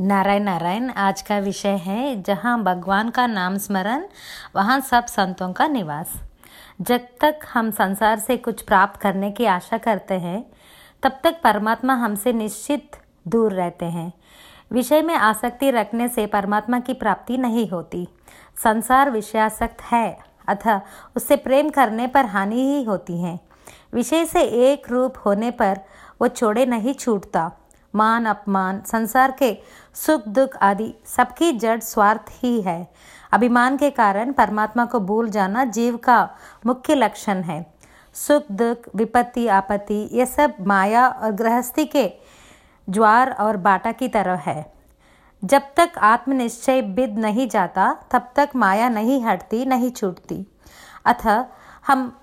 नारायण नारायण आज का विषय है जहाँ भगवान का नाम स्मरण, वहाँ सब संतों का निवास। जब तक हम संसार से कुछ प्राप्त करने की आशा करते हैं, तब तक परमात्मा हमसे निश्चित दूर रहते हैं। विषय में आसक्ति रखने से परमात्मा की प्राप्ति नहीं होती। संसार विषयासक्त है, अतः उससे प्रेम करने पर हानि ही होती है। विषय से एक रूप होने पर वो छोड़े नहीं छूटता। मान अपमान, संसार के सुख, दुख आदि सबकी जड़ स्वार्थ ही है। अभिमान के कारण परमात्मा को भूल जाना जीव का मुख्य लक्षण है। सुख, दुख, विपत्ति, आपत्ति, ये सब माया और गृहस्थी के ज्वार और बाटा की तरह है। जब तक आत्मनिश्चय बिद नहीं जाता, तब तक माया नहीं हटती, नहीं छूटती। अतः हम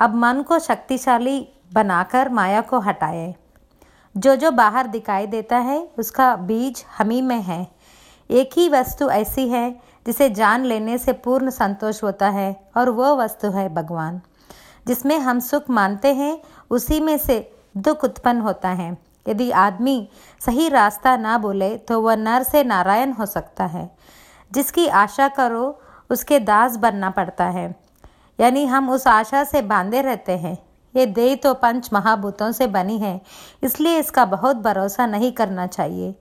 अब मन को शक्तिशाली बनाकर माया को हटाए। जो जो बाहर दिखाई देता है, उसका बीज हम ही में है। एक ही वस्तु ऐसी है, जिसे जान लेने से पूर्ण संतोष होता है, और वह वस्तु है भगवान। जिसमें हम सुख मानते हैं, उसी में से दुख उत्पन्न होता है। यदि आदमी सही रास्ता ना बोले तो वह नर से नारायण हो सकता है। जिसकी आशा करो, उसके दास बनना पड़ता है। यानी हम उस आशा से बांधे रहते हैं। ये देह तो पंच महाभूतों से बनी है, इसलिए इसका बहुत भरोसा नहीं करना चाहिए।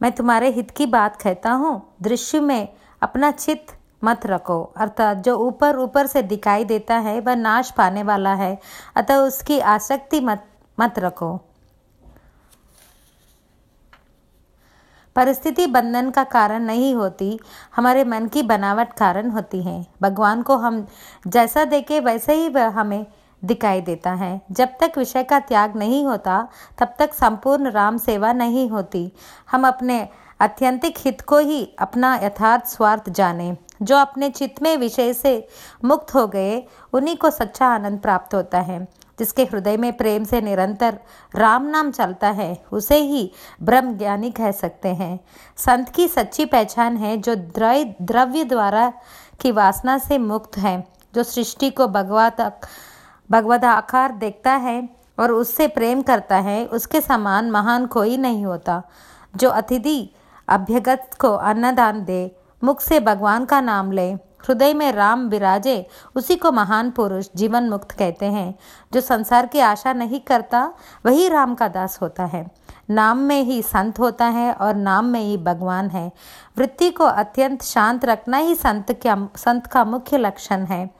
मैं तुम्हारे हित की बात कहता हूँ, दृश्य में अपना चित्त मत रखो, अर्थात जो ऊपर ऊपर से दिखाई देता है, वह नाश पाने वाला है, अतः उसकी आसक्ति मत मत रखो। परिस्थिति बंधन का कारण नहीं होती, हमारे मन की बनावट कारण होती है। भगवान को हम जैसा देखे, वैसे ही वह हमें दिखाई देता है। जब तक विषय का त्याग नहीं होता, तब तक संपूर्ण राम सेवा नहीं होती। हम अपने अत्यंतिक हित को ही अपना यथार्थ स्वार्थ जाने। जो अपने चित्त में विषय से मुक्त हो गए, उन्हीं को सच्चा आनंद प्राप्त होता है। जिसके हृदय में प्रेम से निरंतर राम नाम चलता है, उसे ही ब्रह्म ज्ञानी कह सकते हैं। संत की सच्ची पहचान है, जो द्रव्य द्वारा की वासना से मुक्त है, जो सृष्टि को भगवा तक भगवत आकार देखता है और उससे प्रेम करता है, उसके समान महान कोई नहीं होता। जो अतिथि अभ्यगत को अन्नदान दे, मुख से भगवान का नाम ले, हृदय में राम विराजे, उसी को महान पुरुष जीवन मुक्त कहते हैं। जो संसार की आशा नहीं करता, वही राम का दास होता है। नाम में ही संत होता है और नाम में ही भगवान है। वृत्ति को अत्यंत शांत रखना ही संत क्या संत का मुख्य लक्षण है।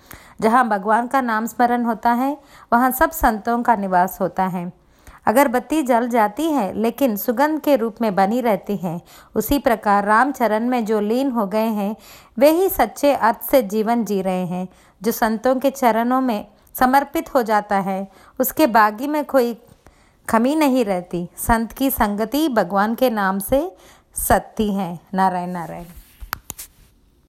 जहाँ भगवान का नाम स्मरण होता है, वहाँ सब संतों का निवास होता है। अगर बत्ती जल जाती है, लेकिन सुगंध के रूप में बनी रहती है। उसी प्रकार रामचरण में जो लीन हो गए हैं, वे ही सच्चे अर्थ से जीवन जी रहे हैं, जो संतों के चरणों में समर्पित हो जाता है। उसके बागी में कोई कमी नहीं रहती। संत की संगति भगवान के नाम से सत्ती है। नारायण नारायण।